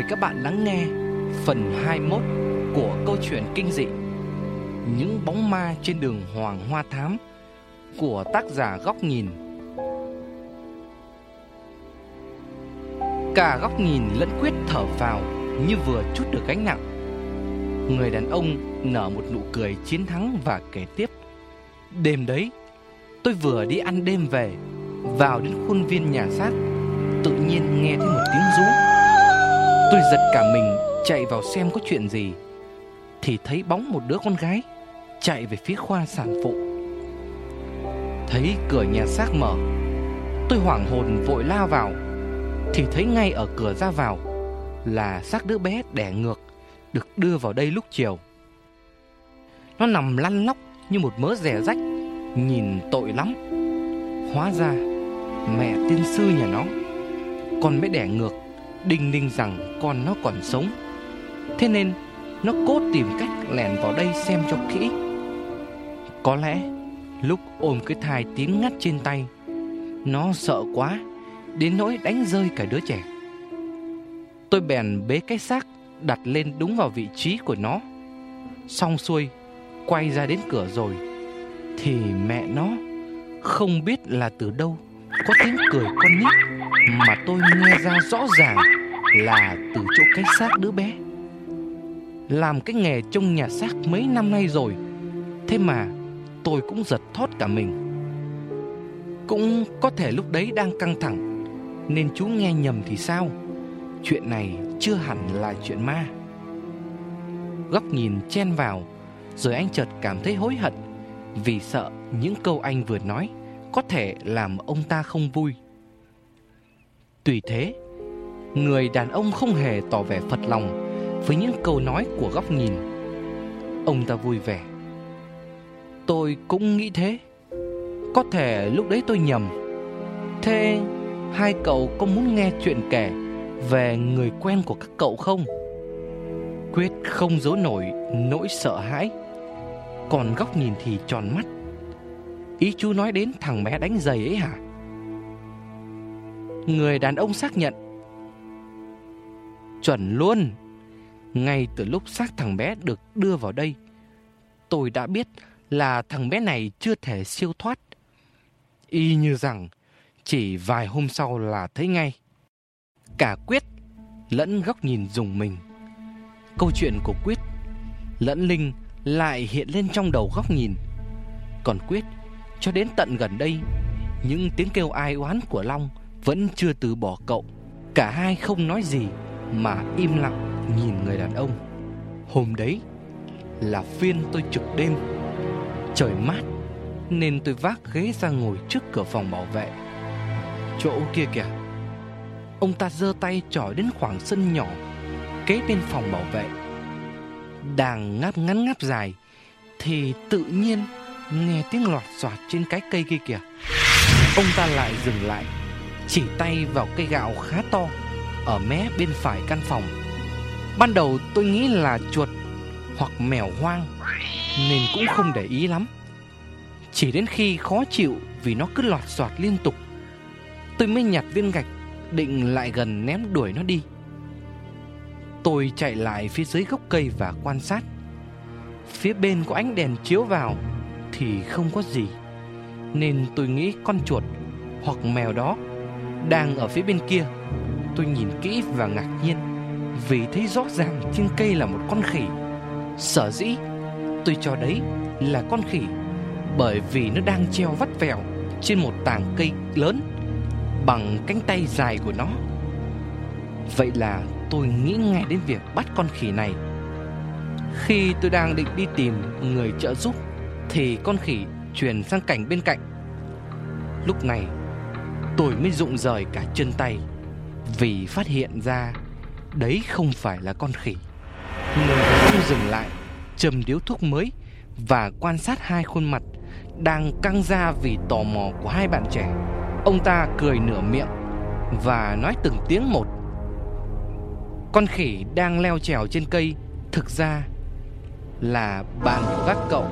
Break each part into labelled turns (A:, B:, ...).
A: Mời các bạn lắng nghe phần 21 của câu chuyện kinh dị Những bóng ma trên đường Hoàng Hoa Thám của tác giả Góc Nhìn. Cả Góc Nhìn lẫn Quyết thở vào như vừa chút được gánh nặng. Người đàn ông nở một nụ cười chiến thắng và kể tiếp. Đêm đấy, tôi vừa đi ăn đêm về, vào đến khuôn viên nhà xác, tự nhiên nghe thấy một tiếng rú. Tôi giật cả mình, chạy vào xem có chuyện gì. Thì thấy bóng một đứa con gái Chạy về phía khoa sản phụ. Thấy cửa nhà xác mở, Tôi hoảng hồn vội lao vào. Thì thấy ngay ở cửa ra vào Là xác đứa bé đẻ ngược, Được đưa vào đây lúc chiều. Nó nằm lăn lóc như một mớ rẻ rách, Nhìn tội lắm. Hóa ra Mẹ tiên sư nhà nó Con mới đẻ ngược. Đinh ninh rằng con nó còn sống. Thế nên nó cố tìm cách lẻn vào đây xem cho kỹ. Có lẽ lúc ôm cái thai tím ngắt trên tay, Nó sợ quá, Đến nỗi đánh rơi cả đứa trẻ. Tôi bèn bế cái xác đặt lên đúng vào vị trí của nó. Xong xuôi, Quay ra đến cửa rồi, Thì mẹ nó Không biết là từ đâu Có tiếng cười con nít mà tôi nghe ra rõ ràng là từ chỗ cái xác đứa bé. Làm cái nghề trong nhà xác mấy năm nay rồi, thế mà tôi cũng giật thót cả mình. Cũng có thể lúc đấy đang căng thẳng, nên chú nghe nhầm thì sao? Chuyện này chưa hẳn là chuyện ma. Góc nhìn chen vào, rồi anh chợt cảm thấy hối hận vì sợ những câu anh vừa nói có thể làm ông ta không vui. Tùy thế, người đàn ông không hề tỏ vẻ phật lòng với những câu nói của góc nhìn. Ông ta vui vẻ. Tôi cũng nghĩ thế. Có thể lúc đấy tôi nhầm. Thế hai cậu có muốn nghe chuyện kể về người quen của các cậu không? Quyết không giấu nổi nỗi sợ hãi. Còn góc nhìn thì tròn mắt. Ý chú nói đến thằng bé đánh giày ấy hả? Người đàn ông xác nhận. Chuẩn luôn. Ngay từ lúc xác thằng bé được đưa vào đây, Tôi đã biết là thằng bé này chưa thể siêu thoát. Y như rằng, Chỉ vài hôm sau là thấy ngay. Cả Quyết Lẫn góc nhìn dùng mình. Câu chuyện của Quyết Lẫn Linh lại hiện lên trong đầu góc nhìn. Còn Quyết, Cho đến tận gần đây, Những tiếng kêu ai oán của Long vẫn chưa từ bỏ cậu. Cả hai không nói gì mà im lặng nhìn người đàn ông. Hôm đấy là phiên tôi trực đêm. Trời mát nên tôi vác ghế ra ngồi trước cửa phòng bảo vệ. Chỗ kia kìa. Ông ta giơ tay trỏ đến khoảng sân nhỏ, kế bên phòng bảo vệ. Đang ngáp ngắn ngáp dài thì tự nhiên nghe tiếng lọt xoạt trên cái cây kia kìa. Ông ta lại dừng lại chỉ tay vào cây gạo khá to ở mé bên phải căn phòng. Ban đầu tôi nghĩ là chuột hoặc mèo hoang nên cũng không để ý lắm. Chỉ đến khi khó chịu vì nó cứ lọt xoạt liên tục, tôi mới nhặt viên gạch định lại gần ném đuổi nó đi. Tôi chạy lại phía dưới gốc cây và quan sát. Phía bên có ánh đèn chiếu vào thì không có gì. Nên tôi nghĩ con chuột hoặc mèo đó đang ở phía bên kia. Tôi nhìn kỹ và ngạc nhiên, vì thấy rõ ràng trên cây là một con khỉ. Sở dĩ tôi cho đấy là con khỉ, bởi vì nó đang treo vắt vẻo trên một tảng cây lớn bằng cánh tay dài của nó. Vậy là tôi nghĩ ngay đến việc bắt con khỉ này. Khi tôi đang định đi tìm người trợ giúp, thì con khỉ chuyển sang cảnh bên cạnh. Lúc này tôi mới rụng rời cả chân tay vì phát hiện ra đấy không phải là con khỉ. Người đàn dừng lại, châm điếu thuốc mới và quan sát hai khuôn mặt đang căng ra vì tò mò của hai bạn trẻ. Ông ta cười nửa miệng và nói từng tiếng một. Con khỉ đang leo trèo trên cây thực ra là bạn của các cậu.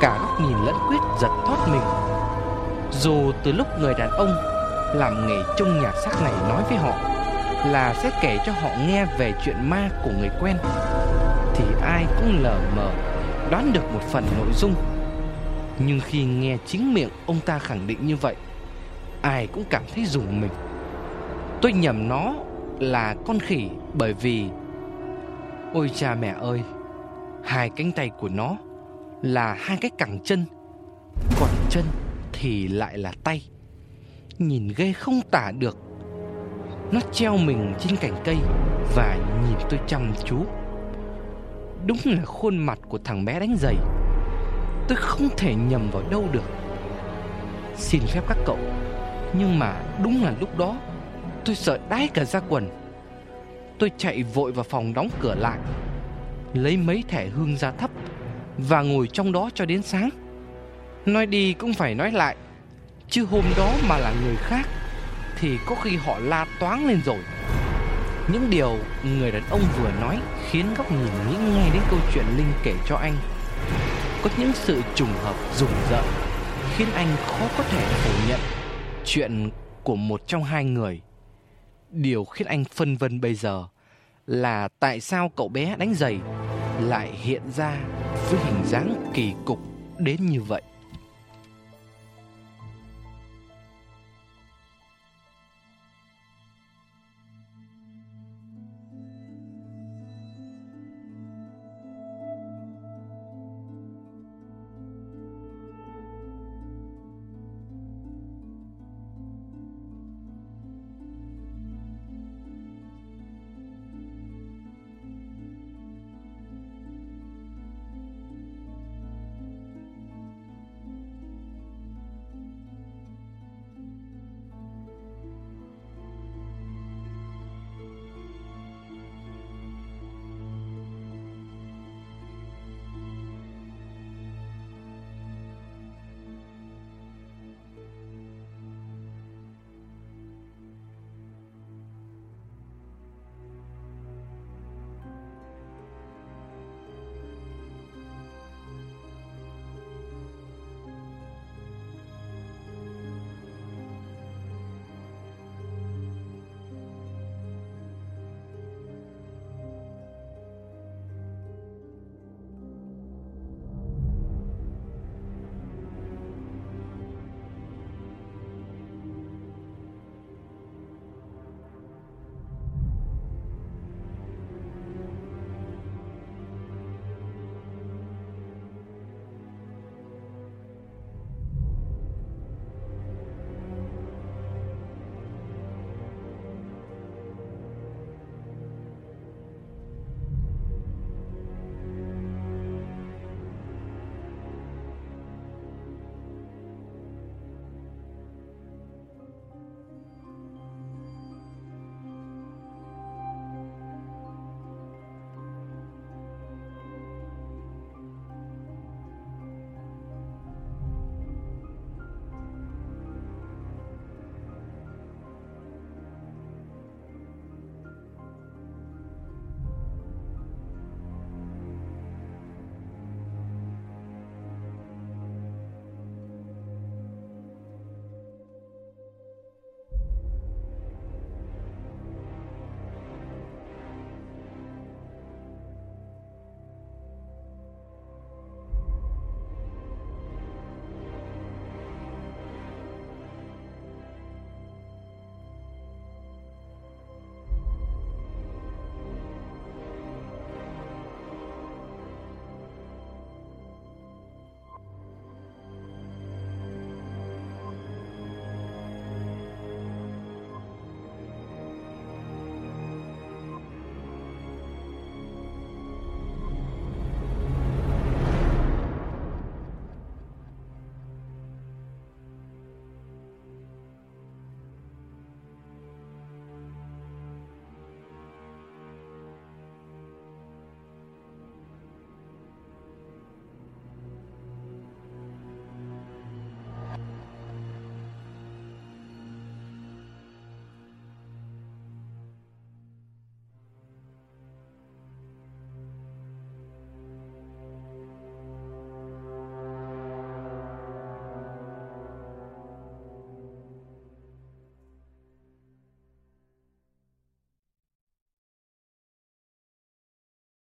A: Cả góc nhìn lẫn quyết giật thoát mình dù từ lúc người đàn ông làm nghề trông nhà xác này nói với họ là sẽ kể cho họ nghe về chuyện ma của người quen, Thì ai cũng lờ mờ đoán được một phần nội dung. Nhưng khi nghe chính miệng ông ta khẳng định như vậy, Ai cũng cảm thấy rùng mình. Tôi nhầm nó là con khỉ bởi vì, Ôi cha mẹ ơi, Hai cánh tay của nó là hai cái cẳng chân, Còn chân thì lại là tay. Nhìn ghê không tả được. Nó treo mình trên cành cây Và nhìn tôi chăm chú. Đúng là khuôn mặt của thằng bé đánh giày. Tôi không thể nhầm vào đâu được. Xin phép các cậu, Nhưng mà đúng là lúc đó, Tôi sợ đái cả ra quần. Tôi chạy vội vào phòng đóng cửa lại, Lấy mấy thẻ hương ra thấp Và ngồi trong đó cho đến sáng. Nói đi cũng phải nói lại, Chứ hôm đó mà là người khác Thì có khi họ la toáng lên rồi. Những điều người đàn ông vừa nói Khiến góc nhìn nghĩ ngay đến câu chuyện Linh kể cho anh. Có những sự trùng hợp rùng rợn Khiến anh khó có thể phủ nhận Chuyện của một trong hai người. Điều khiến anh phân vân bây giờ Là tại sao cậu bé đánh giày Lại hiện ra với hình dáng kỳ cục đến như vậy?